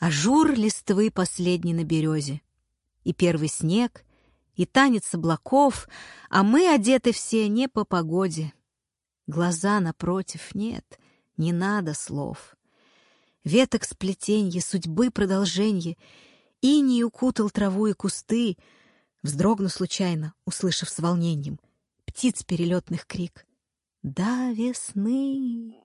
Ажур листвы последний на березе. И первый снег, и танец облаков, А мы одеты все не по погоде. Глаза напротив нет, не надо слов. Веток сплетенье, судьбы продолженье, Иней укутал траву и кусты, Вздрогну случайно, услышав с волнением Птиц перелетных крик. До весны!